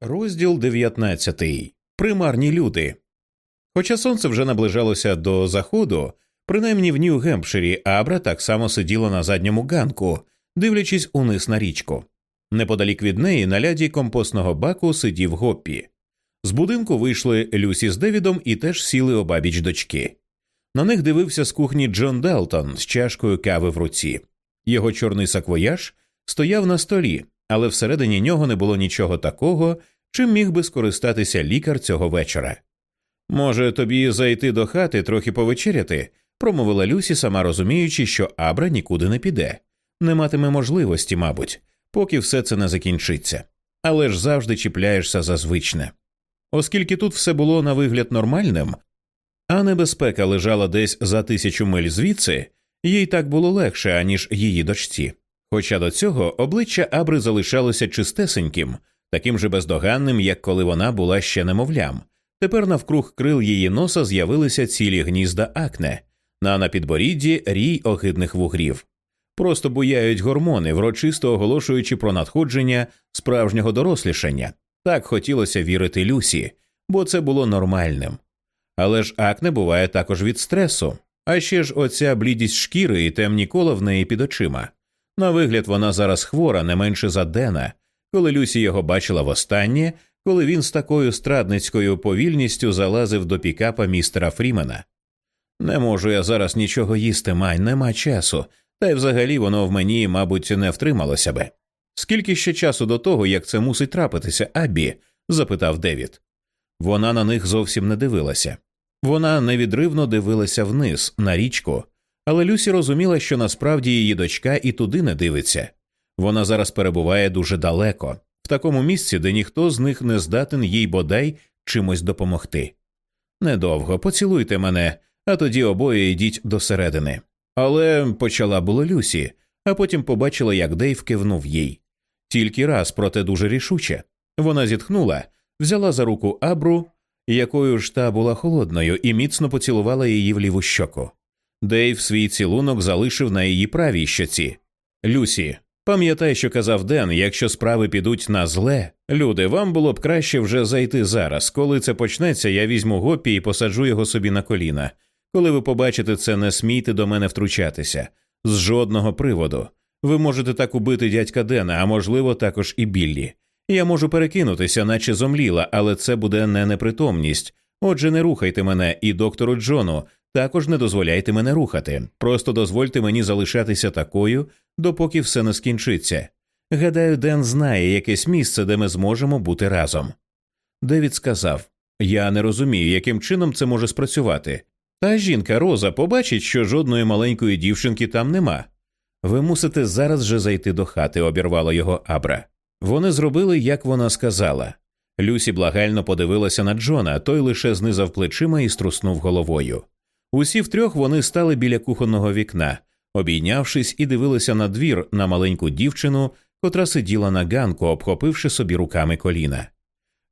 Розділ 19. Примарні люди. Хоча сонце вже наближалося до заходу, принаймні в Нью-Гемпширі Абра так само сиділа на задньому ганку, дивлячись униз на річку. Неподалік від неї на ляді компостного баку сидів Гоппі. З будинку вийшли Люсі з Девідом і теж сіли обабіч дочки. На них дивився з кухні Джон Делтон з чашкою кави в руці. Його чорний саквояж стояв на столі, але всередині нього не було нічого такого, чим міг би скористатися лікар цього вечора. Може, тобі зайти до хати трохи повечеряти, промовила Люсі, сама розуміючи, що Абра нікуди не піде, не матиме можливості, мабуть, поки все це не закінчиться, але ж завжди чіпляєшся за звичне. Оскільки тут все було на вигляд нормальним, а небезпека лежала десь за тисячу миль звідси, їй так було легше, аніж її дочці. Хоча до цього обличчя Абри залишалося чистесеньким, таким же бездоганним, як коли вона була ще немовлям. Тепер навкруг крил її носа з'явилися цілі гнізда акне, на на підборідді рій огидних вугрів. Просто буяють гормони, врочисто оголошуючи про надходження справжнього дорослішання. Так хотілося вірити Люсі, бо це було нормальним. Але ж акне буває також від стресу, а ще ж оця блідість шкіри і темні кола в неї під очима. На вигляд, вона зараз хвора не менше за Дена. Коли Люсі його бачила востаннє, коли він з такою страдницькою повільністю залазив до пікапа містера Фрімена. Не можу я зараз нічого їсти, май, нема часу, та й взагалі воно в мені, мабуть, не втрималося би. Скільки ще часу до того, як це мусить трапитися, Аббі? запитав Девід. Вона на них зовсім не дивилася. Вона невідривно дивилася вниз, на річку, але Люсі розуміла, що насправді її дочка і туди не дивиться. Вона зараз перебуває дуже далеко, в такому місці, де ніхто з них не здатен їй бодай чимось допомогти. Недовго поцілуйте мене, а тоді обоє йдіть до середини. Але почала було Люсі, а потім побачила, як Дейв кивнув їй. Тільки раз, проте дуже рішуче. Вона зітхнула, взяла за руку Абру, якою ж та була холодною, і міцно поцілувала її в ліву щоку. Дейв свій цілунок залишив на її правій щоці. Люсі, пам'ятай, що казав Ден, якщо справи підуть на зле, люди, вам було б краще вже зайти зараз. Коли це почнеться, я візьму гопі і посаджу його собі на коліна. Коли ви побачите це, не смійте до мене втручатися з жодного приводу. Ви можете так убити дядька Дена, а можливо, також і Біллі. Я можу перекинутися, наче зомліла, але це буде не непритомність. Отже, не рухайте мене і доктору Джону, також не дозволяйте мене рухати. Просто дозвольте мені залишатися такою, допоки все не скінчиться. Гадаю, Ден знає якесь місце, де ми зможемо бути разом. Девід сказав Я не розумію, яким чином це може спрацювати. Та жінка Роза побачить, що жодної маленької дівчинки там нема. Ви мусите зараз же зайти до хати, обірвала його Абра. Вони зробили, як вона сказала. Люсі благально подивилася на Джона, той лише знизав плечима і струснув головою. Усі втрьох вони стали біля кухонного вікна, обійнявшись і дивилися на двір на маленьку дівчину, котра сиділа на ганку, обхопивши собі руками коліна.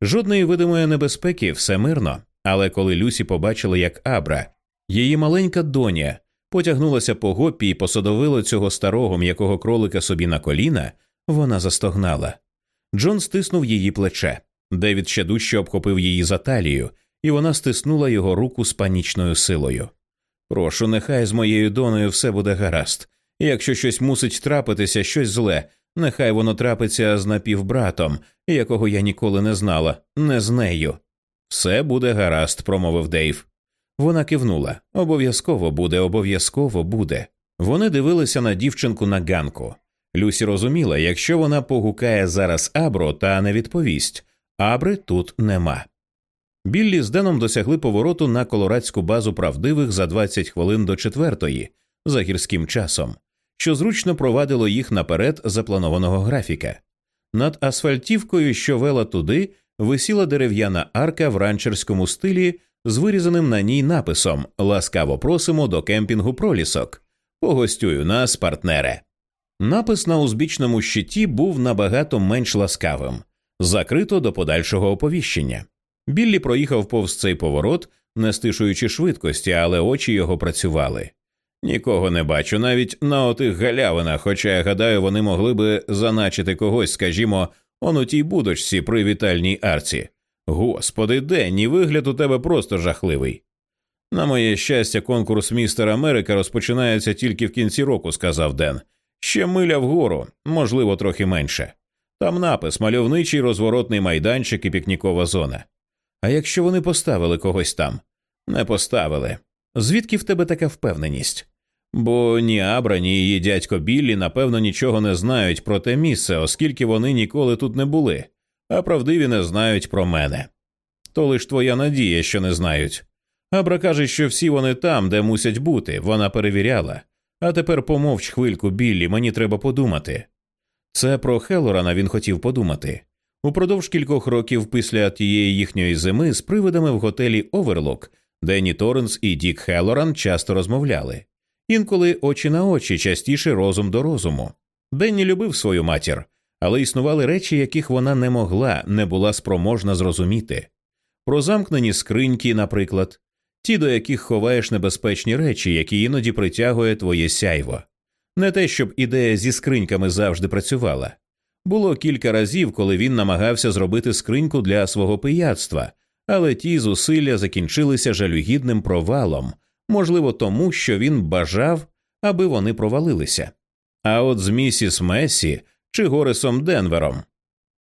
Жодної видимої небезпеки, все мирно, але коли Люсі побачила, як Абра, її маленька доня, потягнулася по гопі і посадовила цього старого м'якого кролика собі на коліна, вона застогнала. Джон стиснув її плече. Девід ще дужче обхопив її за талію, і вона стиснула його руку з панічною силою. Прошу, нехай з моєю доною все буде гаразд. Якщо щось мусить трапитися, щось зле, нехай воно трапиться з напівбратом, якого я ніколи не знала, не з нею. Все буде гаразд, промовив Дейв. Вона кивнула. Обов'язково буде, обов'язково буде. Вони дивилися на дівчинку на ганку. Люсі розуміла, якщо вона погукає зараз Абро та не відповість, Абри тут нема. Біллі з Деном досягли повороту на колорадську базу правдивих за 20 хвилин до четвертої за гірським часом, що зручно провадило їх наперед запланованого графіка. Над асфальтівкою, що вела туди, висіла дерев'яна арка в ранчерському стилі з вирізаним на ній написом Ласкаво просимо до кемпінгу пролісок. Погостюю нас, партнере. Напис на узбічному щиті був набагато менш ласкавим, закрито до подальшого оповіщення. Біллі проїхав повз цей поворот, не стишуючи швидкості, але очі його працювали. Нікого не бачу, навіть на отих галявинах, хоча я гадаю, вони могли би заначити когось, скажімо, Он у тій будочці при вітальній арці. Господи, Денні, вигляд у тебе просто жахливий. На моє щастя, конкурс містер Америка розпочинається тільки в кінці року, сказав Ден. Ще миля вгору, можливо, трохи менше. Там напис, мальовничий розворотний майданчик і пікнікова зона. А якщо вони поставили когось там? Не поставили. Звідки в тебе така впевненість? Бо ні Абра, ні її дядько Біллі, напевно, нічого не знають про те місце, оскільки вони ніколи тут не були, а правдиві не знають про мене. То лиш твоя надія, що не знають. Абра каже, що всі вони там, де мусять бути, вона перевіряла. А тепер помовч хвильку, Біллі, мені треба подумати. Це про Хелорана він хотів подумати. Упродовж кількох років після тієї їхньої зими з привидами в готелі Оверлок Денні Торренс і Дік Хелоран часто розмовляли. Інколи очі на очі, частіше розум до розуму. Денні любив свою матір, але існували речі, яких вона не могла, не була спроможна зрозуміти. Про замкнені скриньки, наприклад, ті, до яких ховаєш небезпечні речі, які іноді притягує твоє сяйво. Не те, щоб ідея зі скриньками завжди працювала. Було кілька разів, коли він намагався зробити скриньку для свого пияцтва, але ті зусилля закінчилися жалюгідним провалом, можливо, тому, що він бажав, аби вони провалилися. А от з місіс Месі чи Горисом Денвером.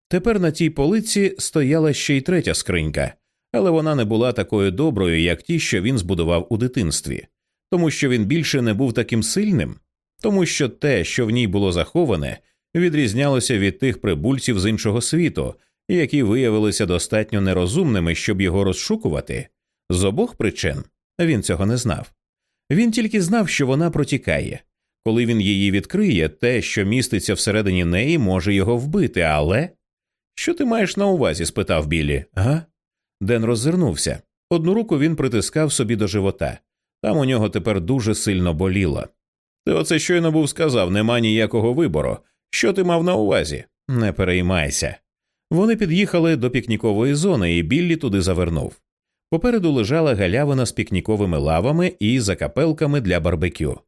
Тепер на тій полиці стояла ще й третя скринька, але вона не була такою доброю, як ті, що він збудував у дитинстві, тому що він більше не був таким сильним, тому що те, що в ній було заховане, відрізнялося від тих прибульців з іншого світу, які виявилися достатньо нерозумними, щоб його розшукувати. З обох причин він цього не знав. Він тільки знав, що вона протікає. Коли він її відкриє, те, що міститься всередині неї, може його вбити, але. Що ти маєш на увазі? спитав Біллі. Га? Ден роззирнувся. Одну руку він притискав собі до живота. Там у нього тепер дуже сильно боліло. Ти оце щойно був сказав, нема ніякого вибору. Що ти мав на увазі? Не переймайся. Вони під'їхали до пікнікової зони, і Біллі туди завернув. Попереду лежала галявина з пікніковими лавами і закапелками для барбекю.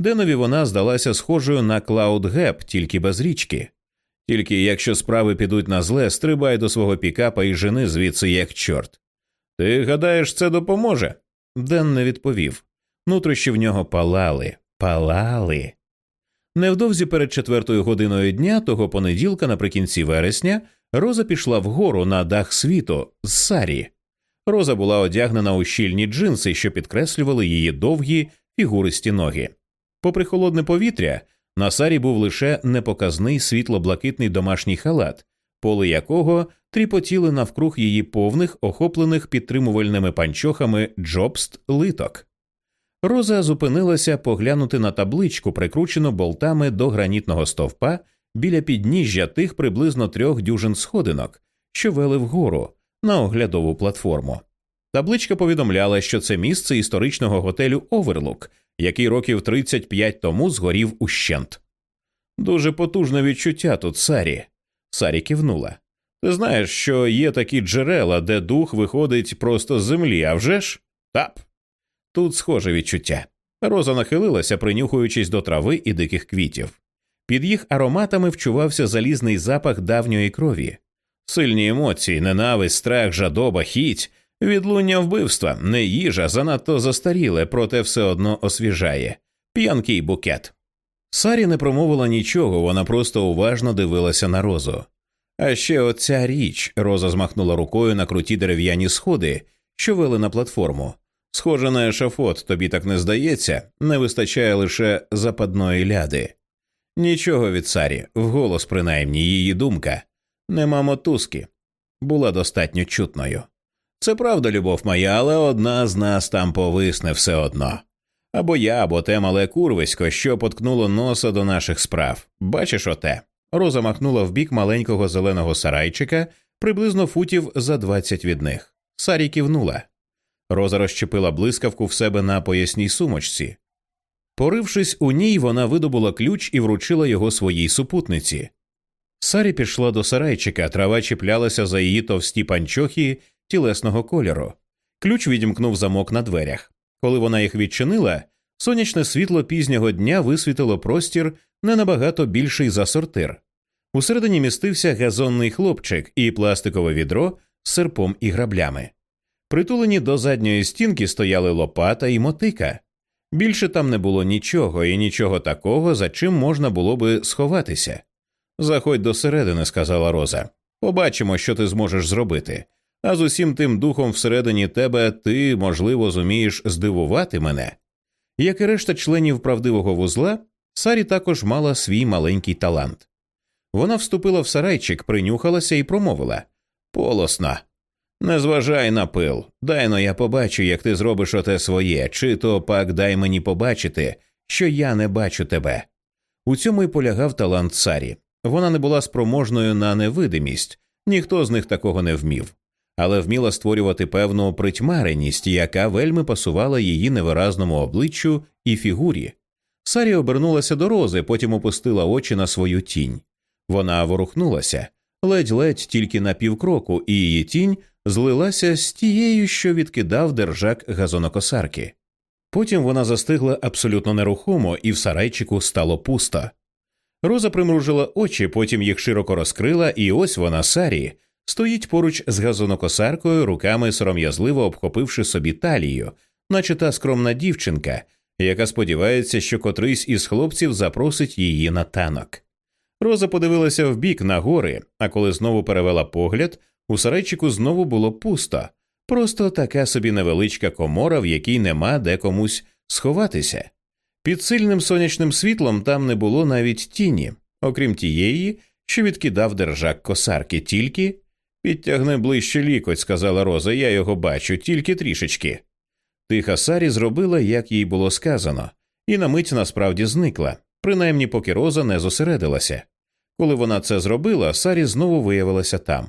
Денові вона здалася схожою на Клауд Геп, тільки без річки. Тільки якщо справи підуть на зле, стрибай до свого пікапа і жени звідси як чорт. Ти гадаєш, це допоможе? Ден не відповів. Нутрощі в нього палали, палали. Невдовзі перед четвертою годиною дня того понеділка, наприкінці вересня, Роза пішла вгору на дах світу з Сарі. Роза була одягнена у щільні джинси, що підкреслювали її довгі фігуристі ноги. Попри холодне повітря, на Сарі був лише непоказний світло-блакитний домашній халат, поли якого тріпотіли навкруг її повних, охоплених підтримувальними панчохами джобст литок. Роза зупинилася поглянути на табличку, прикручену болтами до гранітного стовпа біля підніжжя тих приблизно трьох дюжин сходинок, що вели вгору на оглядову платформу. Табличка повідомляла, що це місце історичного готелю Оверлук, який років 35 тому згорів ущент. Дуже потужне відчуття тут Сарі. Сарі кивнула. Ти знаєш, що є такі джерела, де дух виходить просто з землі, а вже ж? Тап. Тут схоже відчуття. Роза нахилилася, принюхуючись до трави і диких квітів. Під їх ароматами вчувався залізний запах давньої крові, сильні емоції, ненависть, страх, жадоба, хіть, відлуння вбивства, не їжа, занадто застаріле, проте все одно освіжає, п'янкий букет. Сарі не промовила нічого, вона просто уважно дивилася на розу. А ще оця річ роза змахнула рукою на круті дерев'яні сходи, що вели на платформу. Схоже на ешафот, тобі так не здається, не вистачає лише западної ляди. Нічого від Сарі, вголос, принаймні, її думка, нема мотузки, була достатньо чутною. Це правда, любов моя, але одна з нас там повисне все одно. Або я, або те мале курвисько, що поткнуло носа до наших справ. Бачиш оте? Роза махнула в бік маленького зеленого сарайчика, приблизно футів за двадцять від них. Сарі кивнула. Роза розчепила блискавку в себе на поясній сумочці. Порившись у ній, вона видобула ключ і вручила його своїй супутниці. Сарі пішла до сарайчика, трава чіплялася за її товсті панчохи тілесного кольору. Ключ відімкнув замок на дверях. Коли вона їх відчинила, сонячне світло пізнього дня висвітило простір не набагато більший за сортир. Усередині містився газонний хлопчик і пластикове відро з серпом і граблями. Притулені до задньої стінки стояли лопата і мотика. Більше там не було нічого і нічого такого, за чим можна було би сховатися. Заходь до середини, сказала Роза. Побачимо, що ти зможеш зробити. А з усім тим духом всередині тебе ти, можливо, зумієш здивувати мене. Як і решта членів правдивого вузла, Сарі також мала свій маленький талант. Вона вступила в сарайчик, принюхалася і промовила Полосна. Не зважай на пил, дай но я побачу, як ти зробиш оте своє, чи то пак дай мені побачити, що я не бачу тебе. У цьому й полягав талант Сарі. Вона не була спроможною на невидимість, ніхто з них такого не вмів, але вміла створювати певну притьмареність, яка вельми пасувала її невиразному обличчю і фігурі. Сарі обернулася до рози, потім опустила очі на свою тінь. Вона ворухнулася, ледь-ледь тільки на півкроку, і її тінь злилася з тією, що відкидав держак газонокосарки. Потім вона застигла абсолютно нерухомо, і в сарайчику стало пусто. Роза примружила очі, потім їх широко розкрила, і ось вона, Сарі, стоїть поруч з газонокосаркою, руками сором'язливо обхопивши собі талію, наче та скромна дівчинка, яка сподівається, що котрийсь із хлопців запросить її на танок. Роза подивилася вбік на гори, а коли знову перевела погляд, у сарайчику знову було пусто, просто така собі невеличка комора, в якій нема де комусь сховатися. Під сильним сонячним світлом там не було навіть тіні, окрім тієї, що відкидав держак косарки, тільки підтягни ближче лікоть, сказала Роза, я його бачу, тільки трішечки. Тиха Сарі зробила, як їй було сказано, і на мить насправді зникла, принаймні поки Роза не зосередилася. Коли вона це зробила, Сарі знову виявилася там.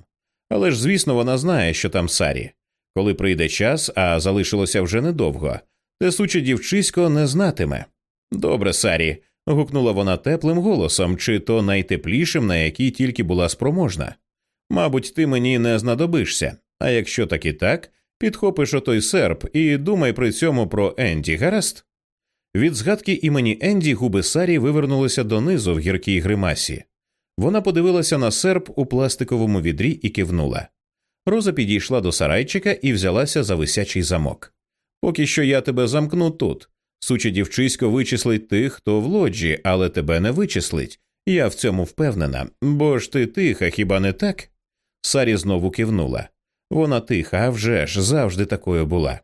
Але ж, звісно, вона знає, що там Сарі. Коли прийде час, а залишилося вже недовго, те суче дівчисько не знатиме. Добре, Сарі, гукнула вона теплим голосом, чи то найтеплішим, на який тільки була спроможна. Мабуть, ти мені не знадобишся, а якщо так і так, підхопиш отой серп і думай при цьому про Енді, гаразд? Від згадки імені Енді губи Сарі вивернулися донизу в гіркій гримасі. Вона подивилася на серп у пластиковому відрі і кивнула. Роза підійшла до сарайчика і взялася за висячий замок. Поки що я тебе замкну тут. Суче дівчисько вичислить тих, хто в лоджі, але тебе не вичислить. Я в цьому впевнена. Бо ж ти тиха, хіба не так? Сарі знову кивнула. Вона тиха, а вже ж завжди такою була.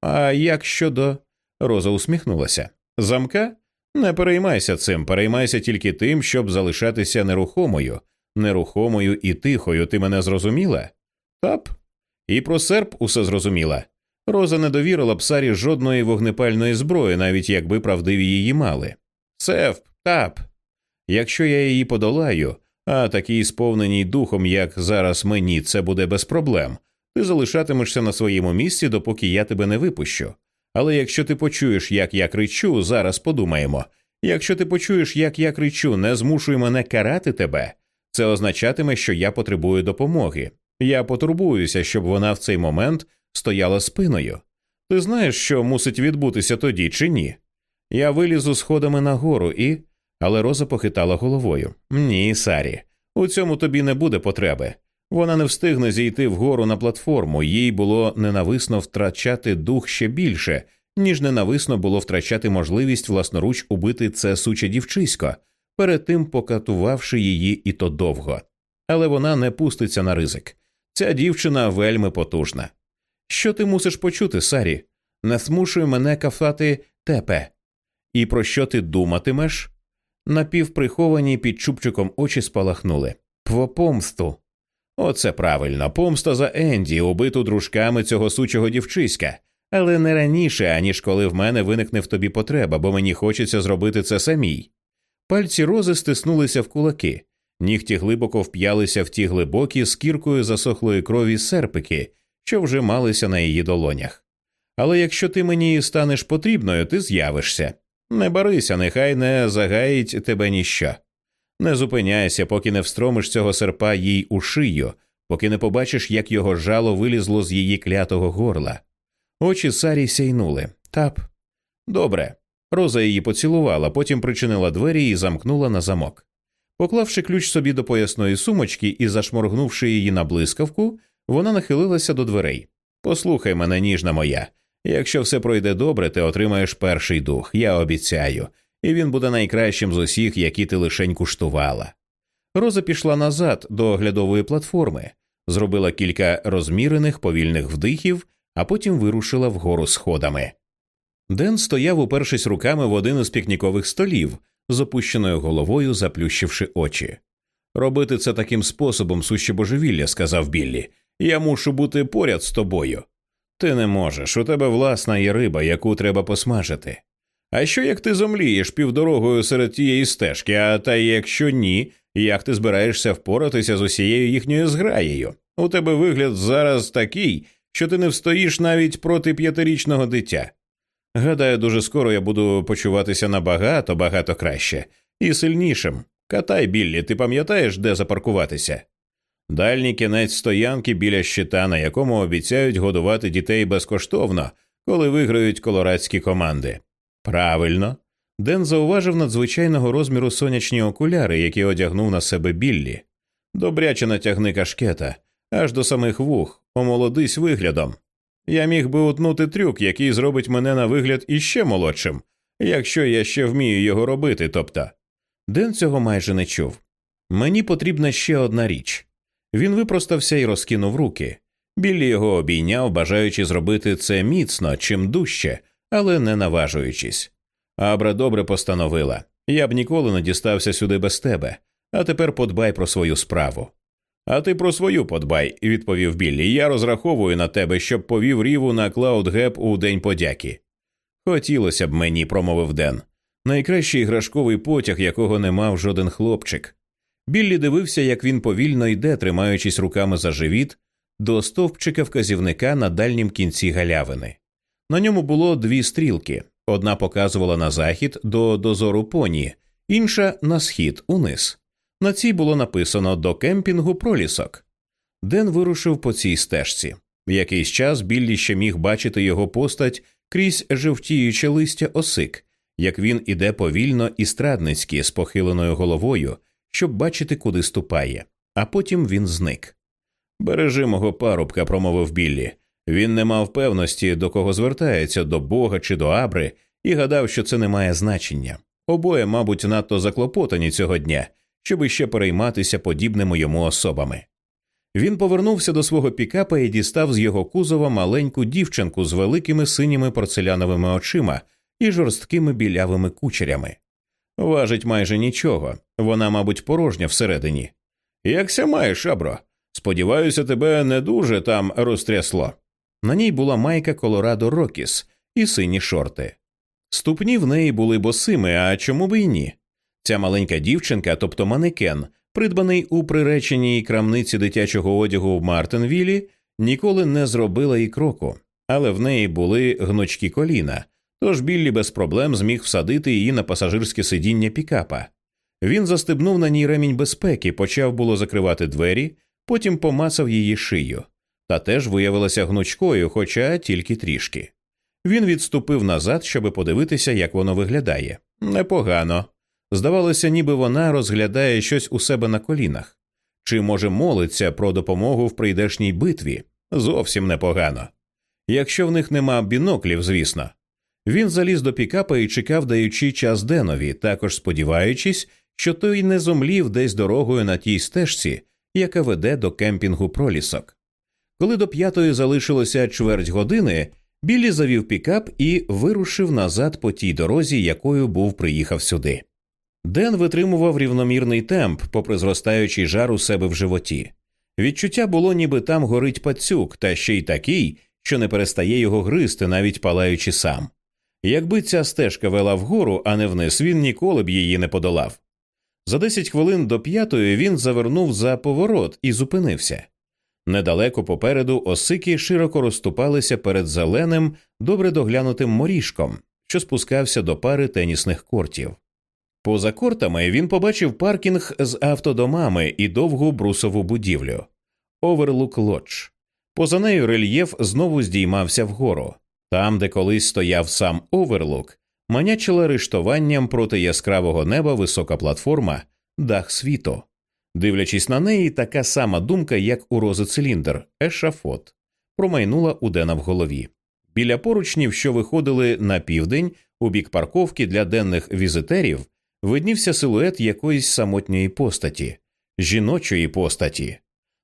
А як щодо. Роза усміхнулася. Замка? Не переймайся цим, переймайся тільки тим, щоб залишатися нерухомою, нерухомою і тихою. Ти мене зрозуміла? Тап. І про серп усе зрозуміла. Роза не довірила б Сарі жодної вогнепальної зброї, навіть якби правдиві її мали. Сеф, тап. Якщо я її подолаю, а такій сповненій духом, як зараз мені, це буде без проблем, ти залишатимешся на своєму місці, допоки я тебе не випущу. Але якщо ти почуєш, як я кричу, зараз подумаємо. Якщо ти почуєш, як я кричу, не змушуй мене карати тебе, це означатиме, що я потребую допомоги. Я потурбуюся, щоб вона в цей момент стояла спиною. Ти знаєш, що мусить відбутися тоді, чи ні? Я вилізу сходами нагору і. Але Роза похитала головою. Ні, Сарі, у цьому тобі не буде потреби. Вона не встигне зійти вгору на платформу, їй було ненависно втрачати дух ще більше, ніж ненависно було втрачати можливість власноруч убити це суче дівчисько, перед тим покатувавши її і то довго. Але вона не пуститься на ризик. Ця дівчина вельми потужна. Що ти мусиш почути, Сарі? Не змушуй мене кафати тепе. І про що ти думатимеш? Напівприховані під чубчиком очі спалахнули. Про помсту. Оце правильно, помста за Енді, убиту дружками цього сучого дівчиська, але не раніше, аніж коли в мене виникне в тобі потреба, бо мені хочеться зробити це самій. Пальці рози стиснулися в кулаки, нігті глибоко вп'ялися в ті глибокі з кіркою засохлої крові серпики, що вже малися на її долонях. Але якщо ти мені станеш потрібною, ти з'явишся. Не барися, нехай не загаїть тебе ніщо. Не зупиняйся, поки не встромиш цього серпа їй у шию, поки не побачиш, як його жало вилізло з її клятого горла. Очі Сарі сяйнули. Тап. Добре. Роза її поцілувала, потім причинила двері і замкнула на замок. Поклавши ключ собі до поясної сумочки і зашморгнувши її на блискавку, вона нахилилася до дверей. Послухай мене, ніжна моя. Якщо все пройде добре, ти отримаєш перший дух, я обіцяю, і він буде найкращим з усіх, які ти лишень куштувала. Роза пішла назад до оглядової платформи, зробила кілька розмірених повільних вдихів, а потім вирушила вгору сходами. Ден стояв, упершись руками в один із пікнікових столів, з опущеною головою, заплющивши очі. Робити це таким способом суще божевілля, сказав Біллі. Я мушу бути поряд з тобою. Ти не можеш, у тебе власна є риба, яку треба посмажити. А що як ти зомлієш півдорогою серед тієї стежки, а та якщо ні, як ти збираєшся впоратися з усією їхньою зграєю? У тебе вигляд зараз такий, що ти не встоїш навіть проти п'ятирічного дитя. Гадаю, дуже скоро я буду почуватися набагато багато краще і сильнішим. Катай, Біллі, ти пам'ятаєш, де запаркуватися? Дальній кінець стоянки біля щита, на якому обіцяють годувати дітей безкоштовно, коли виграють колорадські команди. Правильно. Ден зауважив надзвичайного розміру сонячні окуляри, які одягнув на себе Біллі. Добряче натягни кашкета, аж до самих вух, омолодись виглядом. Я міг би утнути трюк, який зробить мене на вигляд іще молодшим, якщо я ще вмію його робити, тобто. Ден цього майже не чув. Мені потрібна ще одна річ. Він випростався і розкинув руки. Біллі його обійняв, бажаючи зробити це міцно, чим дужче, але не наважуючись. Абра добре постановила я б ніколи не дістався сюди без тебе, а тепер подбай про свою справу. А ти про свою подбай, відповів Біллі. Я розраховую на тебе, щоб повів ріву на Клаудгеп у День подяки. Хотілося б мені, промовив Ден. Найкращий іграшковий потяг, якого не мав жоден хлопчик. Біллі дивився, як він повільно йде, тримаючись руками за живіт, до стовпчика вказівника на дальнім кінці галявини. На ньому було дві стрілки одна показувала на захід до дозору поні, інша на схід униз. На цій було написано до кемпінгу пролісок. Ден вирушив по цій стежці. Якийсь час Біллі ще міг бачити його постать крізь жовтіюче листя осик, як він іде повільно і страдницьки з похиленою головою, щоб бачити, куди ступає, а потім він зник. Бережи мого парубка, промовив Біллі. Він не мав певності, до кого звертається, до Бога чи до Абри, і гадав, що це не має значення. Обоє, мабуть, надто заклопотані цього дня, щоб іще перейматися подібними йому особами. Він повернувся до свого пікапа і дістав з його кузова маленьку дівчинку з великими синіми порцеляновими очима і жорсткими білявими кучерями. Важить майже нічого, вона, мабуть, порожня всередині. Якся маєш, Абро? Сподіваюся, тебе не дуже там розтрясло. На ній була майка Колорадо Рокіс і сині шорти. Ступні в неї були босими, а чому б і ні? Ця маленька дівчинка, тобто манекен, придбаний у приреченій крамниці дитячого одягу в Мартинвілі, ніколи не зробила і кроку, але в неї були гнучкі коліна, тож Біллі без проблем зміг всадити її на пасажирське сидіння пікапа. Він застебнув на ній ремінь безпеки, почав було закривати двері, потім помацав її шию, та теж виявилася гнучкою, хоча тільки трішки. Він відступив назад, щоб подивитися, як воно виглядає. Непогано. Здавалося, ніби вона розглядає щось у себе на колінах, чи, може, молиться про допомогу в прийдешній битві зовсім непогано. Якщо в них нема біноклів, звісно. Він заліз до пікапа і чекав, даючи час Денові, також сподіваючись, що той не зомлів десь дорогою на тій стежці, яка веде до кемпінгу пролісок. Коли до п'ятої залишилося чверть години, Біллі завів пікап і вирушив назад по тій дорозі, якою був приїхав сюди. Ден витримував рівномірний темп, попри зростаючий жар у себе в животі. Відчуття було, ніби там горить пацюк, та ще й такий, що не перестає його гризти, навіть палаючи сам. Якби ця стежка вела вгору, а не вниз, він ніколи б її не подолав. За десять хвилин до п'ятої він завернув за поворот і зупинився. Недалеко попереду осики широко розступалися перед зеленим, добре доглянутим моріжком, що спускався до пари тенісних кортів. Поза кортами він побачив паркінг з автодомами і довгу брусову будівлю Оверлук Лодж. Поза нею рельєф знову здіймався вгору. Там, де колись стояв сам Оверлук, манячила рештуванням проти яскравого неба висока платформа, дах світу. Дивлячись на неї, така сама думка, як у рози циліндр, ешафот, промайнула у Дена в голові. Біля поручнів, що виходили на південь, у бік парковки для денних візитерів, виднівся силует якоїсь самотньої постаті, жіночої постаті.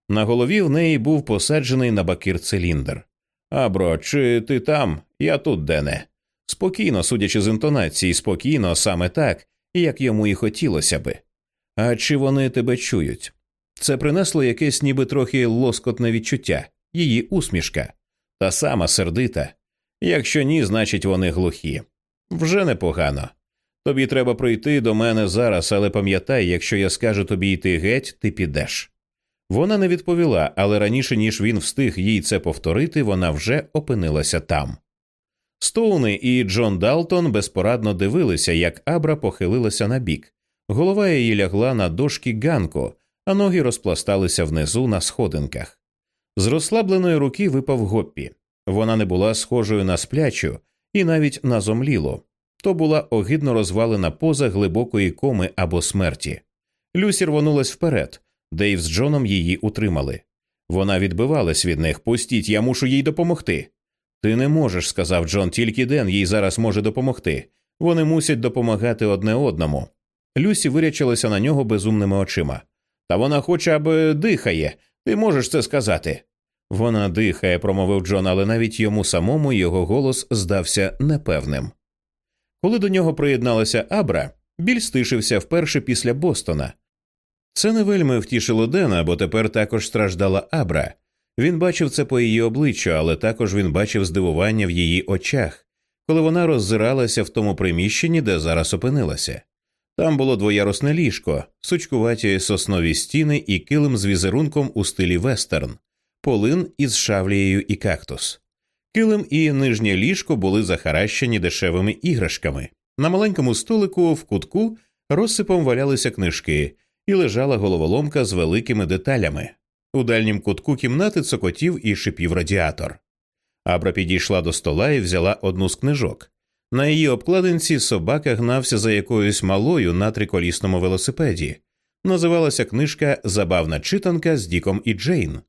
На голові в неї був посаджений на бакір циліндр. Абро, чи ти там? Я тут, Дене. Спокійно, судячи з інтонації, спокійно, саме так, як йому і хотілося би. А чи вони тебе чують? Це принесло якесь ніби трохи лоскотне відчуття, її усмішка, та сама сердита. Якщо ні, значить вони глухі. Вже непогано. Тобі треба прийти до мене зараз, але пам'ятай, якщо я скажу тобі йти геть, ти підеш. Вона не відповіла, але раніше ніж він встиг їй це повторити, вона вже опинилася там. Стоуни і Джон Далтон безпорадно дивилися, як Абра похилилася на бік. Голова її лягла на дошки ганку, а ноги розпласталися внизу на сходинках. З розслабленої руки випав гоппі. Вона не була схожою на сплячу і навіть на зомлілу. То була огидно розвалена поза глибокої коми або смерті. Люсі рвонулась вперед, Дейв з Джоном її утримали. Вона відбивалась від них. Пустіть, я мушу їй допомогти. Ти не можеш, сказав Джон, тільки Ден їй зараз може допомогти. Вони мусять допомагати одне одному. Люсі вирячилася на нього безумними очима. Та вона хоче, аби дихає. Ти можеш це сказати. Вона дихає, промовив Джон, але навіть йому самому його голос здався непевним. Коли до нього приєдналася Абра, біль стишився вперше після Бостона. Це не вельми втішило Дена, бо тепер також страждала Абра. Він бачив це по її обличчю, але також він бачив здивування в її очах, коли вона роззиралася в тому приміщенні, де зараз опинилася. Там було двоярусне ліжко, сучкуваті соснові стіни і килим з візерунком у стилі вестерн, полин із шавлією і кактус. Килим і нижнє ліжко були захаращені дешевими іграшками. На маленькому столику в кутку розсипом валялися книжки, і лежала головоломка з великими деталями. У дальнім кутку кімнати цокотів і шипів радіатор. Абра підійшла до стола і взяла одну з книжок. На її обкладинці собака гнався за якоюсь малою на триколісному велосипеді. Називалася книжка Забавна читанка з Діком і Джейн.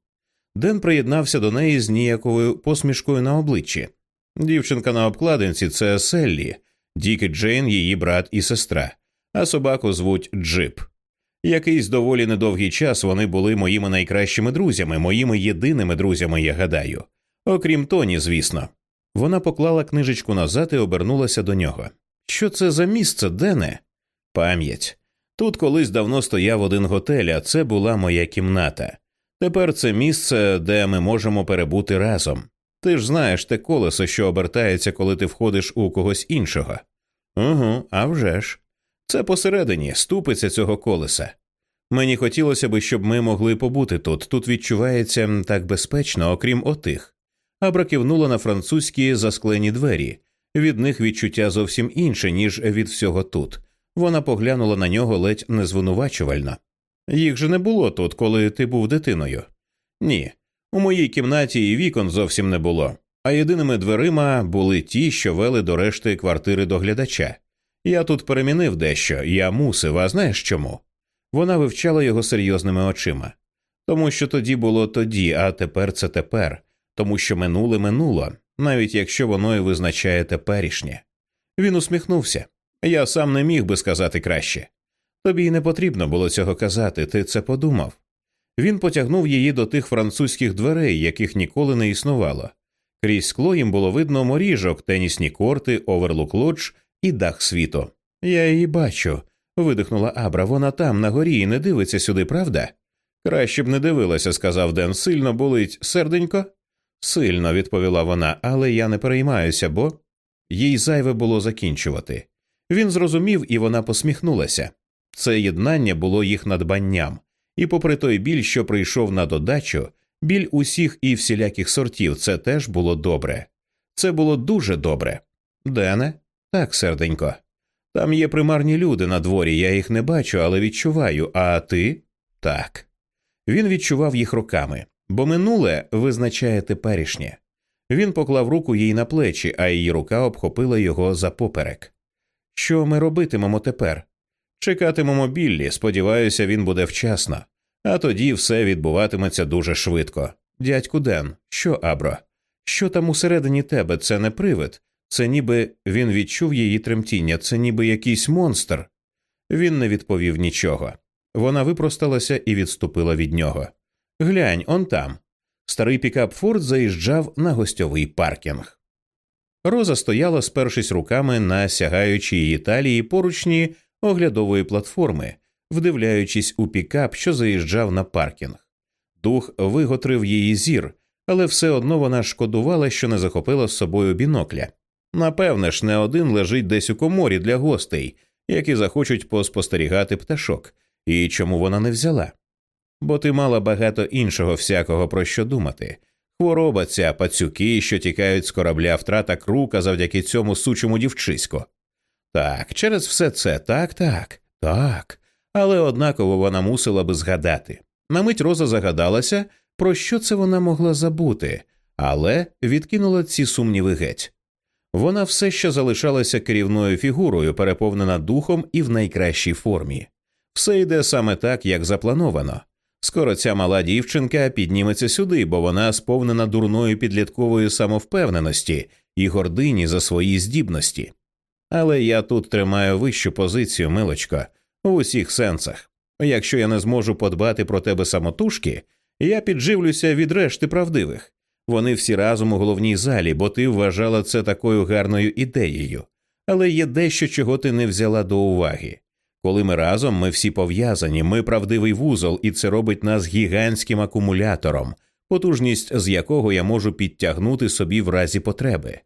Ден приєднався до неї з ніяковою посмішкою на обличчі. Дівчинка на обкладинці це Селлі, Дік і Джейн, її брат і сестра, а собаку звуть Джип. Якийсь доволі недовгий час вони були моїми найкращими друзями, моїми єдиними друзями, я гадаю. Окрім Тоні, звісно. Вона поклала книжечку назад і обернулася до нього. Що це за місце, Дене? Пам'ять. Тут колись давно стояв один готель, а це була моя кімната. Тепер це місце, де ми можемо перебути разом. Ти ж знаєш те колесо, що обертається, коли ти входиш у когось іншого. Угу, а вже ж. Це посередині, ступиця цього колеса. Мені хотілося б, щоб ми могли побути тут. Тут відчувається так безпечно, окрім отих. Абра кивнула на французькі засклені двері. Від них відчуття зовсім інше, ніж від всього тут. Вона поглянула на нього ледь незвинувачувально. Їх же не було тут, коли ти був дитиною. Ні. У моїй кімнаті і вікон зовсім не було, а єдиними дверима були ті, що вели до решти квартири доглядача. Я тут перемінив дещо, я мусив, а знаєш чому? Вона вивчала його серйозними очима. Тому що тоді було тоді, а тепер це тепер, тому що минуле минуло, навіть якщо воно і визначає теперішнє. Він усміхнувся. Я сам не міг би сказати краще. Тобі й не потрібно було цього казати, ти це подумав. Він потягнув її до тих французьких дверей, яких ніколи не існувало. Крізь скло їм було видно моріжок, тенісні корти, оверлук лодж і дах світу. Я її бачу, видихнула Абра. Вона там, на горі, і не дивиться сюди, правда? Краще б не дивилася, сказав Ден. Сильно болить серденько? Сильно, відповіла вона, але я не переймаюся, бо їй зайве було закінчувати. Він зрозумів, і вона посміхнулася. Це єднання було їх надбанням, і, попри той біль, що прийшов на додачу, біль усіх і всіляких сортів, це теж було добре. Це було дуже добре. Дене? Так, серденько. Там є примарні люди на дворі, я їх не бачу, але відчуваю. А ти? Так. Він відчував їх руками, бо минуле визначає теперішнє. Він поклав руку їй на плечі, а її рука обхопила його за поперек. Що ми робитимемо тепер? Чекатимемо Біллі, сподіваюся, він буде вчасно, а тоді все відбуватиметься дуже швидко. Дядьку Ден, що, Абро? Що там усередині тебе? Це не привид, це ніби він відчув її тремтіння, це ніби якийсь монстр. Він не відповів нічого. Вона випросталася і відступила від нього. Глянь, он там. Старий пікап Форд заїжджав на гостьовий паркінг. Роза стояла, спершись руками на сягаючій її талії поручні оглядової платформи, вдивляючись у пікап, що заїжджав на паркінг. Дух виготрив її зір, але все одно вона шкодувала, що не захопила з собою бінокля. Напевне ж, не один лежить десь у коморі для гостей, які захочуть поспостерігати пташок, і чому вона не взяла. Бо ти мала багато іншого всякого про що думати. Хвороба ця пацюки, що тікають з корабля втрата крука завдяки цьому сучому дівчиську. Так, через все це так, так, так. Але однаково вона мусила би згадати. На мить Роза загадалася, про що це вона могла забути, але відкинула ці сумніви геть. Вона все ще залишалася керівною фігурою, переповнена духом і в найкращій формі. Все йде саме так, як заплановано. Скоро ця мала дівчинка підніметься сюди, бо вона сповнена дурної підліткової самовпевненості і гордині за свої здібності. Але я тут тримаю вищу позицію, милочко, у усіх сенсах. Якщо я не зможу подбати про тебе самотужки, я підживлюся від решти правдивих. Вони всі разом у головній залі, бо ти вважала це такою гарною ідеєю. Але є дещо, чого ти не взяла до уваги. Коли ми разом, ми всі пов'язані, ми правдивий вузол, і це робить нас гігантським акумулятором, потужність з якого я можу підтягнути собі в разі потреби.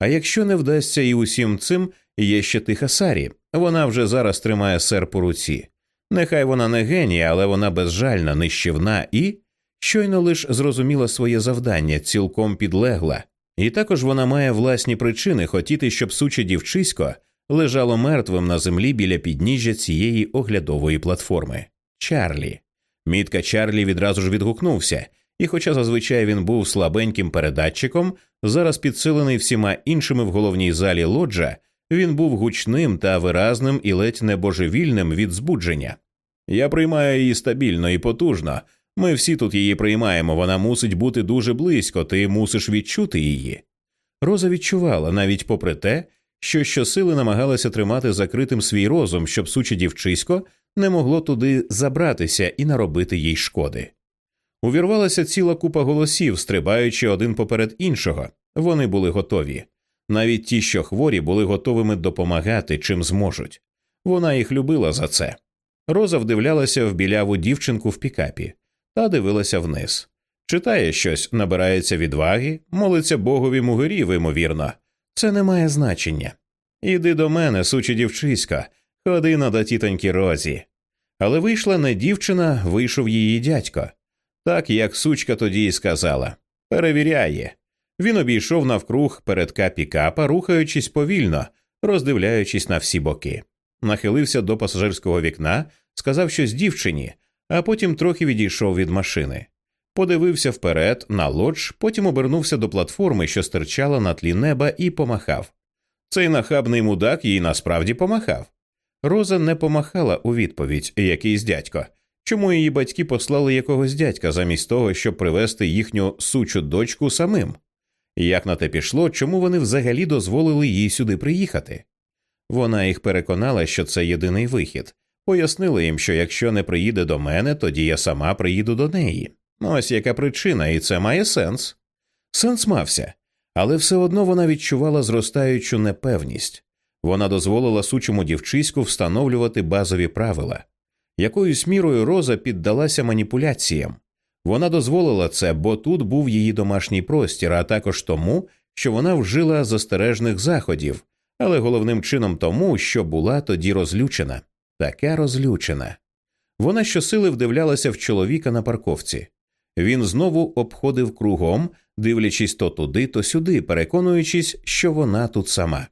А якщо не вдасться і усім цим, є ще тиха Сарі, вона вже зараз тримає серп у руці. Нехай вона не геній, але вона безжальна, нищівна і щойно лиш зрозуміла своє завдання, цілком підлегла, і також вона має власні причини хотіти, щоб суче дівчисько лежало мертвим на землі біля підніжжя цієї оглядової платформи. Чарлі. Мітка Чарлі відразу ж відгукнувся, і, хоча зазвичай він був слабеньким передатчиком, зараз підсилений всіма іншими в головній залі лоджа, він був гучним та виразним і ледь не божевільним від збудження. Я приймаю її стабільно і потужно. Ми всі тут її приймаємо, вона мусить бути дуже близько, ти мусиш відчути її. Роза відчувала, навіть попри те, що щосили намагалася тримати закритим свій розум, щоб суче дівчисько не могло туди забратися і наробити їй шкоди. Увірвалася ціла купа голосів, стрибаючи один поперед іншого. Вони були готові. Навіть ті, що хворі, були готовими допомагати, чим зможуть. Вона їх любила за це. Роза вдивлялася в біляву дівчинку в пікапі та дивилася вниз. Читає щось, набирається відваги, молиться богові мугирів, ймовірно. Це не має значення. Іди до мене, сучі дівчиська, ходи на до тітоньки Розі. Але вийшла не дівчина, вийшов її дядько. Так як сучка тоді й сказала перевіряє. Він обійшов навкруг передка пікапа, рухаючись повільно, роздивляючись на всі боки. Нахилився до пасажирського вікна, сказав щось дівчині, а потім трохи відійшов від машини. Подивився вперед на лодж, потім обернувся до платформи, що стирчала на тлі неба, і помахав. Цей нахабний мудак їй насправді помахав. Роза не помахала у відповідь якийсь дядько. Чому її батьки послали якогось дядька замість того, щоб привезти їхню сучу дочку самим? Як на те пішло, чому вони взагалі дозволили їй сюди приїхати? Вона їх переконала, що це єдиний вихід, пояснила їм, що якщо не приїде до мене, тоді я сама приїду до неї. Ось яка причина, і це має сенс. Сенс мався, але все одно вона відчувала зростаючу непевність. Вона дозволила сучому дівчиську встановлювати базові правила. Якоюсь мірою Роза піддалася маніпуляціям. Вона дозволила це, бо тут був її домашній простір, а також тому, що вона вжила застережних заходів, але головним чином тому, що була тоді розлючена, така розлючена. Вона щосили вдивлялася в чоловіка на парковці. Він знову обходив кругом, дивлячись то туди, то сюди, переконуючись, що вона тут сама.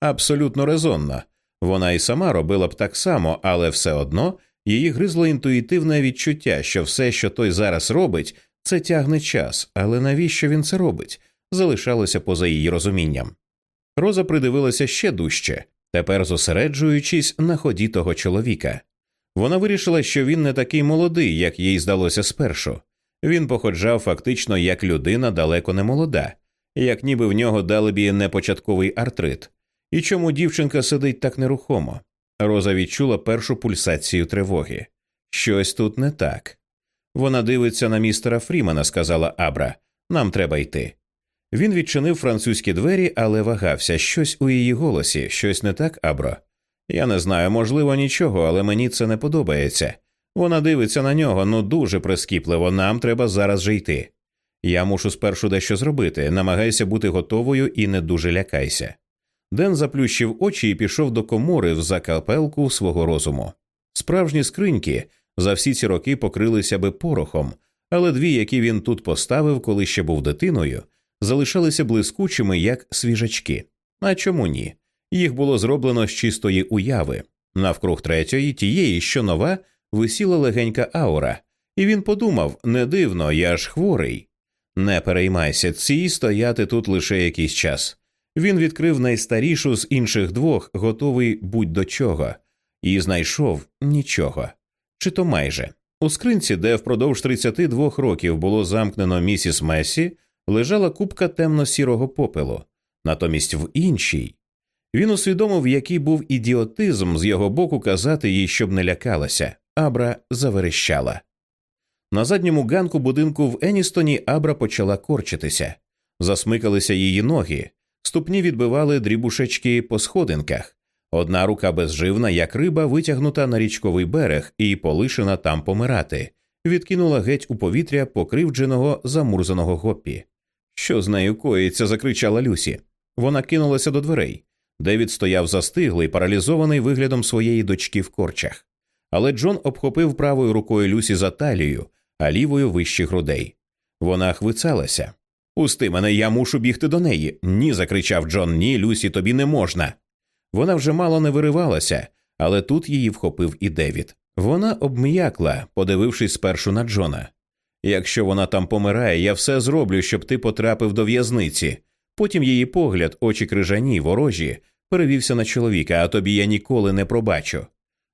Абсолютно резонно. Вона і сама робила б так само, але все одно її гризло інтуїтивне відчуття, що все, що той зараз робить, це тягне час, але навіщо він це робить, залишалося поза її розумінням. Роза придивилася ще дужче. тепер зосереджуючись на ході того чоловіка. Вона вирішила, що він не такий молодий, як їй здалося спершу. Він походжав фактично як людина далеко не молода, як ніби в нього далебі не початковий артрит. І чому дівчинка сидить так нерухомо? Роза відчула першу пульсацію тривоги. Щось тут не так. Вона дивиться на містера Фрімана, сказала Абра. Нам треба йти. Він відчинив французькі двері, але вагався щось у її голосі, щось не так, Абро. Я не знаю, можливо, нічого, але мені це не подобається. Вона дивиться на нього, ну дуже прискіпливо, нам треба зараз же йти. Я мушу спершу дещо зробити, намагайся бути готовою і не дуже лякайся. Ден заплющив очі і пішов до комори в закапелку свого розуму. Справжні скриньки за всі ці роки покрилися би порохом, але дві, які він тут поставив, коли ще був дитиною, залишалися блискучими, як свіжачки. А чому ні? Їх було зроблено з чистої уяви. Навкруг третьої, тієї, що нова, висіла легенька аура, і він подумав не дивно, я ж хворий. Не переймайся, ці стояти тут лише якийсь час. Він відкрив найстарішу з інших двох, готовий будь до чого, і знайшов нічого. Чи то майже. У скринці, де впродовж 32 років було замкнено місіс Месі, лежала купка темно-сірого попелу, натомість в іншій. Він усвідомив, який був ідіотизм з його боку казати їй, щоб не лякалася. Абра заверещала. На задньому ганку будинку в Еністоні Абра почала корчитися, засмикалися її ноги, ступні відбивали дрібушечки по сходинках. Одна рука безживна, як риба, витягнута на річковий берег і полишена там помирати, відкинула геть у повітря покривдженого замурзаного гоппі. Що з нею коїться? закричала Люсі. Вона кинулася до дверей. Девід стояв застиглий, паралізований виглядом своєї дочки в корчах. Але Джон обхопив правою рукою Люсі за талію, а лівою вищі грудей. Вона хвицалася. Пусти мене, я мушу бігти до неї. Ні, закричав Джон. Ні, Люсі, тобі не можна. Вона вже мало не виривалася, але тут її вхопив і Девід. Вона обм'якла, подивившись спершу на Джона. Якщо вона там помирає, я все зроблю, щоб ти потрапив до в'язниці. Потім її погляд, очі крижані, ворожі, перевівся на чоловіка, а тобі я ніколи не пробачу.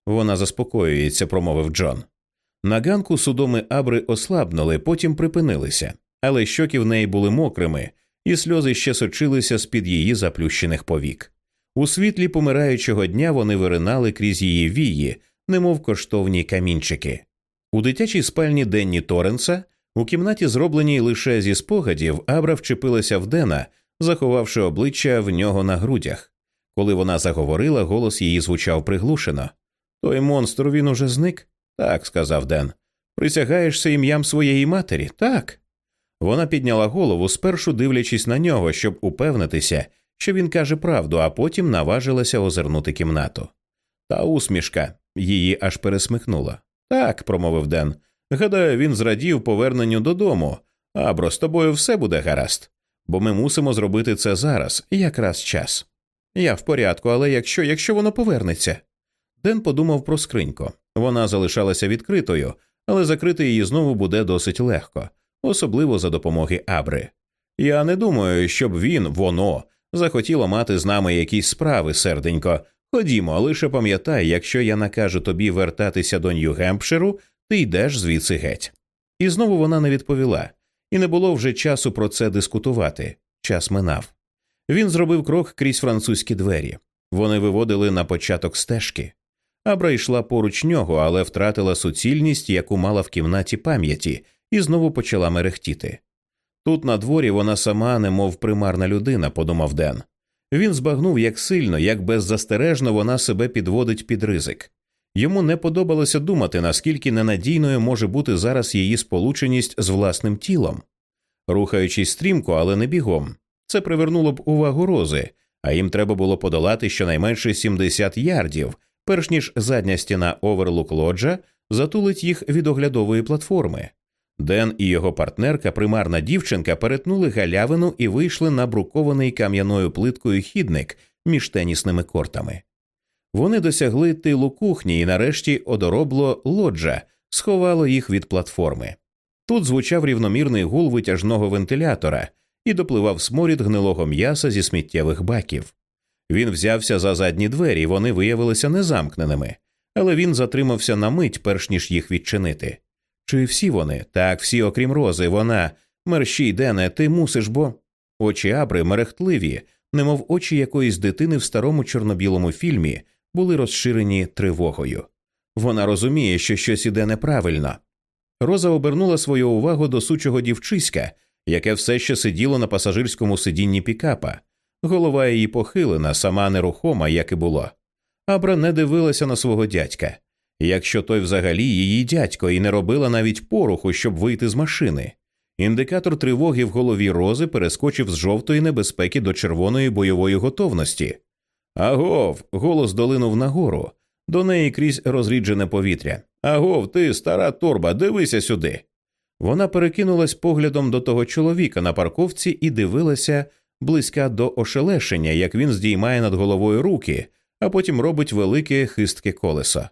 Вона заспокоюється, промовив Джон. На ганку судоми Абри ослабнули, потім припинилися, але щоки в неї були мокрими, і сльози ще сочилися з під її заплющених повік. У світлі помираючого дня вони виринали крізь її вії, немов коштовні камінчики. У дитячій спальні Денні Торренса, у кімнаті, зробленій лише зі спогадів, Абра вчепилася в Дена, заховавши обличчя в нього на грудях. Коли вона заговорила, голос її звучав приглушено. Той монстр він уже зник? Так, сказав Ден. Присягаєшся ім'ям своєї матері? Так. Вона підняла голову, спершу дивлячись на нього, щоб упевнитися, що він каже правду, а потім наважилася озирнути кімнату. Та усмішка її аж пересмикнула. Так, промовив Ден. Гадаю, він зрадів поверненню додому. Абро, з тобою все буде гаразд, бо ми мусимо зробити це зараз, якраз час. Я в порядку, але якщо якщо воно повернеться. Ден подумав про скриньку. Вона залишалася відкритою, але закрити її знову буде досить легко, особливо за допомоги Абри. Я не думаю, щоб він, воно, захотіло мати з нами якісь справи, серденько. Ходімо, лише пам'ятай, якщо я накажу тобі вертатися до Нью-Гемпширу, ти йдеш звідси геть. І знову вона не відповіла, і не було вже часу про це дискутувати. Час минав. Він зробив крок крізь французькі двері. Вони виводили на початок стежки. Абра йшла поруч нього, але втратила суцільність, яку мала в кімнаті пам'яті, і знову почала мерехтіти. Тут на дворі вона сама, немов примарна людина, подумав Ден. Він збагнув, як сильно, як беззастережно вона себе підводить під ризик. Йому не подобалося думати, наскільки ненадійною може бути зараз її сполученість з власним тілом. Рухаючись стрімко, але не бігом, це привернуло б увагу рози, а їм треба було подолати щонайменше 70 ярдів, перш ніж задня стіна оверлук лоджа затулить їх від оглядової платформи. Ден і його партнерка, примарна дівчинка, перетнули галявину і вийшли на брукований кам'яною плиткою хідник між тенісними кортами. Вони досягли тилу кухні, і нарешті одоробло лоджа, сховало їх від платформи. Тут звучав рівномірний гул витяжного вентилятора і допливав сморід гнилого м'яса зі сміттєвих баків. Він взявся за задні двері, вони виявилися незамкненими, але він затримався на мить, перш ніж їх відчинити. Чи всі вони? Так, всі, окрім рози, вона. Мерщій, Дене, ти мусиш, бо. Очі Абри мерехтливі, немов очі якоїсь дитини в старому чорно-білому фільмі, були розширені тривогою. Вона розуміє, що щось іде неправильно. Роза обернула свою увагу до сучого дівчиська, яке все ще сиділо на пасажирському сидінні пікапа. Голова її похилена, сама нерухома, як і було. Абра не дивилася на свого дядька, якщо той взагалі її дядько і не робила навіть поруху, щоб вийти з машини. Індикатор тривоги в голові рози перескочив з жовтої небезпеки до червоної бойової готовності. Агов. голос долинув нагору, до неї крізь розріджене повітря. Агов, ти, стара торба, дивися сюди. Вона перекинулась поглядом до того чоловіка на парковці і дивилася близька до ошелешення, як він здіймає над головою руки, а потім робить велике хистке колесо.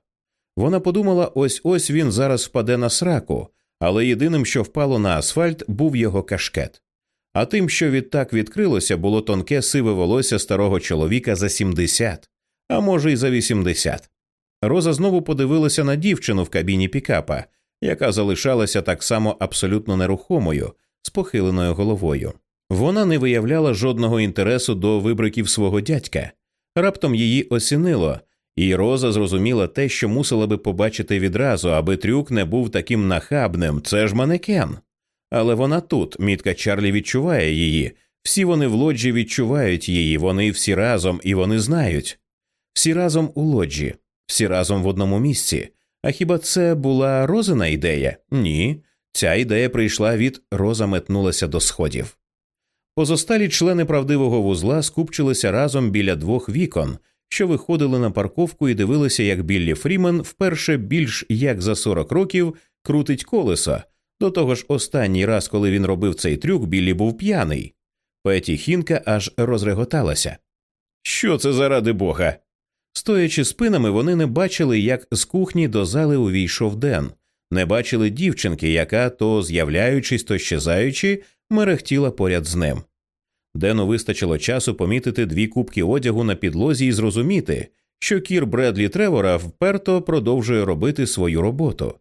Вона подумала, ось ось він зараз впаде на сраку, але єдиним, що впало на асфальт, був його кашкет. А тим, що відтак відкрилося, було тонке сиве волосся старого чоловіка за 70, а може, й за 80. Роза знову подивилася на дівчину в кабіні пікапа, яка залишалася так само абсолютно нерухомою, з похиленою головою. Вона не виявляла жодного інтересу до вибриків свого дядька. Раптом її осінило, і Роза зрозуміла те, що мусила би побачити відразу, аби трюк не був таким нахабним. Це ж манекен. Але вона тут, мітка Чарлі відчуває її. Всі вони в лоджі відчувають її, вони всі разом і вони знають. Всі разом у лоджі, всі разом в одному місці. А хіба це була розина ідея? Ні. Ця ідея прийшла від роза метнулася до сходів. Позосталі члени правдивого вузла скупчилися разом біля двох вікон, що виходили на парковку і дивилися, як Біллі Фрімен вперше більш як за 40 років крутить колесо. До того ж, останній раз, коли він робив цей трюк, Біллі був п'яний. Петі Хінка аж розреготалася. Що це заради бога? Стоячи спинами, вони не бачили, як з кухні до зали увійшов Ден, не бачили дівчинки, яка, то з'являючись, то щезаючи, мерехтіла поряд з ним. Дену вистачило часу помітити дві кубки одягу на підлозі і зрозуміти, що кір Бредлі Тревора вперто продовжує робити свою роботу.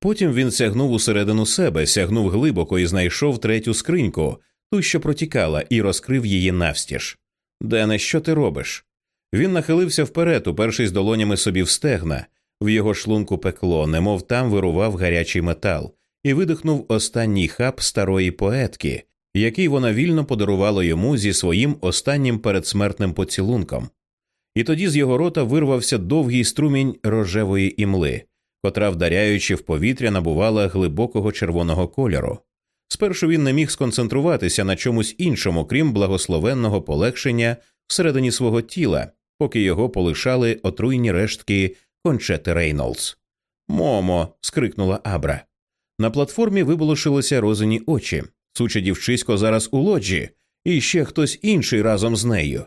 Потім він сягнув усередину себе, сягнув глибоко і знайшов третю скриньку, ту, що протікала, і розкрив її навстіж. Дене, що ти робиш? Він нахилився вперед, упершись долонями собі в стегна, в його шлунку пекло, немов там вирував гарячий метал, і видихнув останній хаб старої поетки, який вона вільно подарувала йому зі своїм останнім передсмертним поцілунком. І тоді з його рота вирвався довгий струмінь рожевої імли, котра, вдаряючи в повітря, набувала глибокого червоного кольору. Спершу він не міг сконцентруватися на чомусь іншому, крім благословенного полегшення всередині свого тіла, поки його полишали отруйні рештки кончети Рейнолдс. Момо. скрикнула Абра. На платформі виболошилися розині очі. Суче дівчисько зараз у лоджі, і ще хтось інший разом з нею.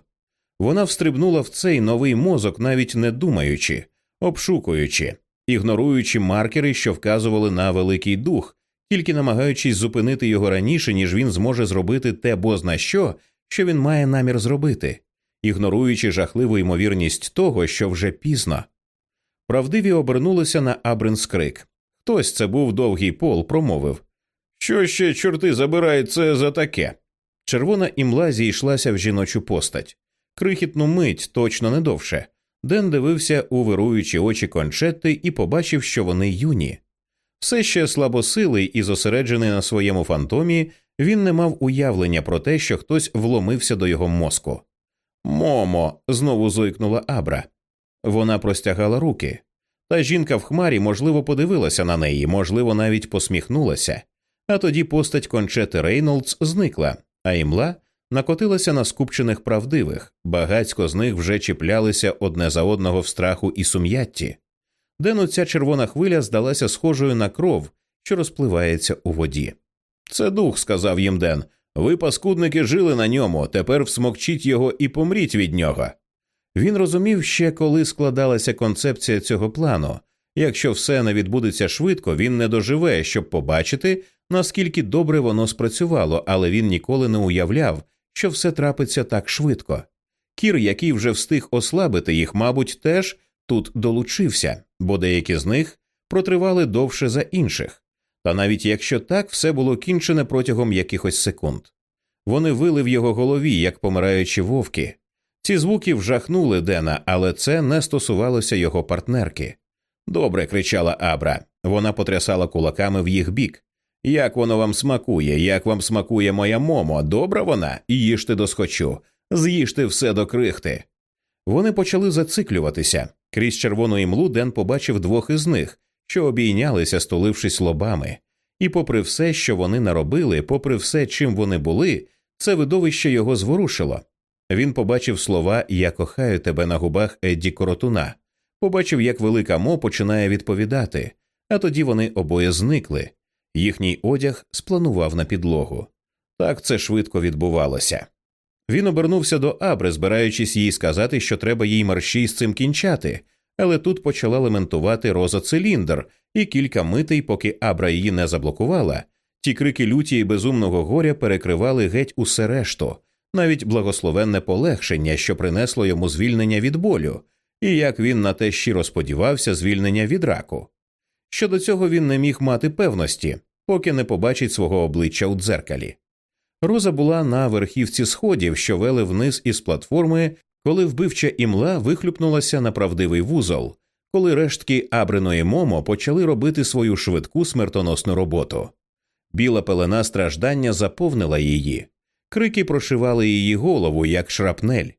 Вона встрибнула в цей новий мозок, навіть не думаючи, обшукуючи, ігноруючи маркери, що вказували на великий дух, тільки намагаючись зупинити його раніше, ніж він зможе зробити те бозна що, що він має намір зробити, ігноруючи жахливу ймовірність того, що вже пізно. Правдиві обернулися на Абринс крик. Хтось це був довгий пол, промовив Що ще, чорти, забирають це за таке? Червона імла зійшлася в жіночу постать. Крихітну мить, точно не довше. Ден дивився у вируючі очі кончетти і побачив, що вони юні. Все ще слабосилий і зосереджений на своєму фантомі, він не мав уявлення про те, що хтось вломився до його мозку. Момо. знову зойкнула Абра. Вона простягала руки. Та жінка в хмарі, можливо, подивилася на неї, можливо, навіть посміхнулася. А тоді постать кончети Рейнолдс зникла, а імла накотилася на скупчених правдивих, багацько з них вже чіплялися одне за одного в страху і сум'ятті. Дену ця червона хвиля здалася схожою на кров, що розпливається у воді. Це дух, сказав їм Ден. Ви, паскудники, жили на ньому, тепер всмокчіть його і помріть від нього. Він розумів ще, коли складалася концепція цього плану. Якщо все не відбудеться швидко, він не доживе, щоб побачити, наскільки добре воно спрацювало, але він ніколи не уявляв, що все трапиться так швидко. Кір, який вже встиг ослабити їх, мабуть, теж тут долучився, бо деякі з них протривали довше за інших. Та навіть якщо так, все було кінчене протягом якихось секунд. Вони вили в його голові, як помираючі вовки. Ці звуки вжахнули Дена, але це не стосувалося його партнерки. Добре, кричала Абра. Вона потрясала кулаками в їх бік. Як воно вам смакує, як вам смакує моя момо, добра вона, їжте досхочу, з'їжте все до крихти. Вони почали зациклюватися. Крізь червону імлу Ден побачив двох із них, що обійнялися, стулившись лобами. І, попри все, що вони наробили, попри все, чим вони були, це видовище його зворушило. Він побачив слова Я кохаю тебе на губах Едді Коротуна, побачив, як велика Мо починає відповідати, а тоді вони обоє зникли. Їхній одяг спланував на підлогу. Так це швидко відбувалося. Він обернувся до Абри, збираючись їй сказати, що треба їй марші з цим кінчати, але тут почала лементувати роза циліндр, і кілька митей, поки Абра її не заблокувала, ті крики люті і безумного горя перекривали геть усе решту, навіть благословенне полегшення, що принесло йому звільнення від болю, і як він на те щиро сподівався, звільнення від раку. Щодо цього він не міг мати певності, поки не побачить свого обличчя у дзеркалі. Роза була на верхівці сходів, що вели вниз із платформи, коли вбивча імла вихлюпнулася на правдивий вузол, коли рештки Абриної Момо почали робити свою швидку смертоносну роботу. Біла пелена страждання заповнила її, крики прошивали її голову, як шрапнель.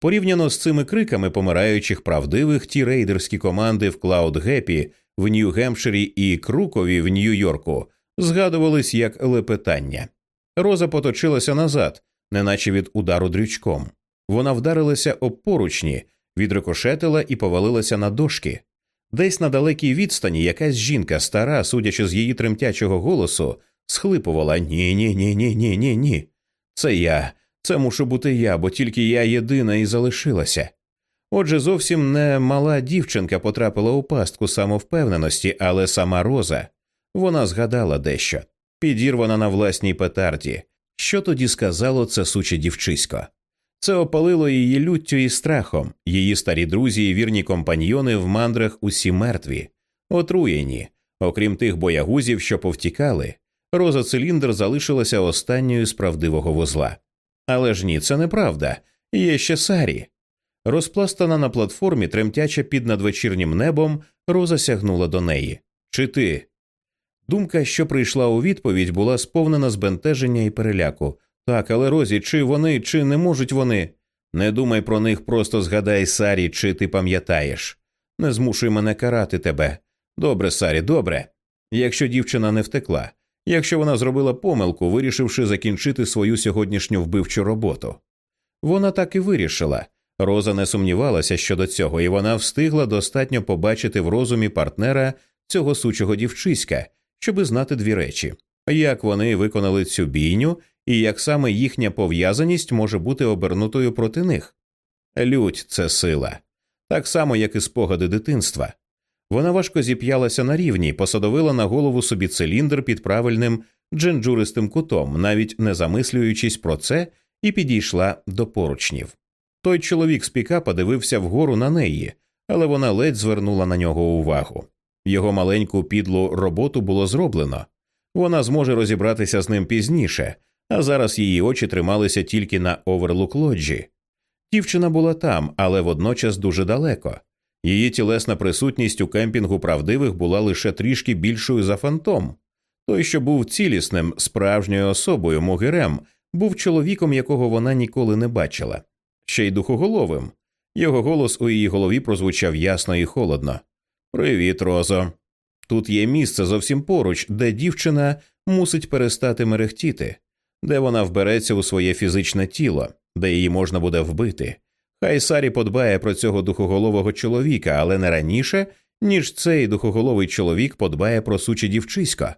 Порівняно з цими криками помираючих правдивих ті рейдерські команди в Клауд Гепі в Нью-Гемпширі і Крукові в Нью-Йорку згадувались як лепетання. Роза поточилася назад, неначе від удару дрючком. Вона вдарилася об поручні, відрикошетила і повалилася на дошки. Десь на далекій відстані якась жінка, стара, судячи з її тремтячого голосу, схлипувала ні, ні, ні, ні, ні, ні, ні. Це я, це мушу бути я, бо тільки я єдина і залишилася. Отже, зовсім не мала дівчинка потрапила у пастку самовпевненості, але сама Роза. Вона згадала дещо підірвана на власній петарді. Що тоді сказало це суче дівчисько? Це опалило її люттю і страхом, її старі друзі і вірні компаньйони в мандрах усі мертві, отруєні, окрім тих боягузів, що повтікали, роза циліндр залишилася останньою з правдивого вузла. Але ж ні, це неправда. Є ще Сарі. Розпластана на платформі, тремтяча під надвечірнім небом, роза сягнула до неї. Чи ти? Думка, що прийшла у відповідь, була сповнена збентеження і переляку. Так, але Розі, чи вони, чи не можуть вони? Не думай про них, просто згадай, Сарі, чи ти пам'ятаєш. Не змушуй мене карати тебе. Добре, Сарі, добре. Якщо дівчина не втекла, якщо вона зробила помилку, вирішивши закінчити свою сьогоднішню вбивчу роботу. Вона так і вирішила. Роза не сумнівалася щодо цього, і вона встигла достатньо побачити в розумі партнера цього сучого дівчиська, щоби знати дві речі як вони виконали цю бійню і як саме їхня пов'язаність може бути обернутою проти них. Лють це сила, так само, як і спогади дитинства. Вона важко зіп'ялася на рівні, посадовила на голову собі циліндр під правильним дженджуристим кутом, навіть не замислюючись про це, і підійшла до поручнів. Той чоловік з пікапа дивився вгору на неї, але вона ледь звернула на нього увагу. Його маленьку підлу роботу було зроблено. Вона зможе розібратися з ним пізніше, а зараз її очі трималися тільки на оверлук лоджі. Дівчина була там, але водночас дуже далеко. Її тілесна присутність у кемпінгу правдивих була лише трішки більшою за фантом. Той, що був цілісним, справжньою особою могирем, був чоловіком, якого вона ніколи не бачила, ще й духоголовим. Його голос у її голові прозвучав ясно і холодно. Привіт, Розо. Тут є місце зовсім поруч, де дівчина мусить перестати мерехтіти, де вона вбереться у своє фізичне тіло, де її можна буде вбити. Хай Сарі подбає про цього духоголового чоловіка, але не раніше, ніж цей духоголовий чоловік подбає про суче дівчисько.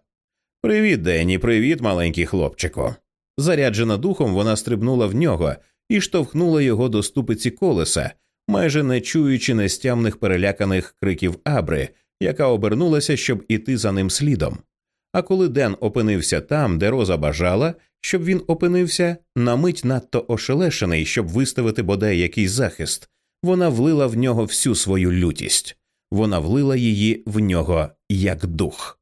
Привіт, Денні, привіт, маленький хлопчику. Заряджена духом, вона стрибнула в нього і штовхнула його до ступиці колеса, майже не чуючи нестямних переляканих криків Абри, яка обернулася, щоб іти за ним слідом. А коли Ден опинився там, де Роза бажала, щоб він опинився, на мить надто ошелешений, щоб виставити бодай якийсь захист, вона влила в нього всю свою лютість, вона влила її в нього як дух.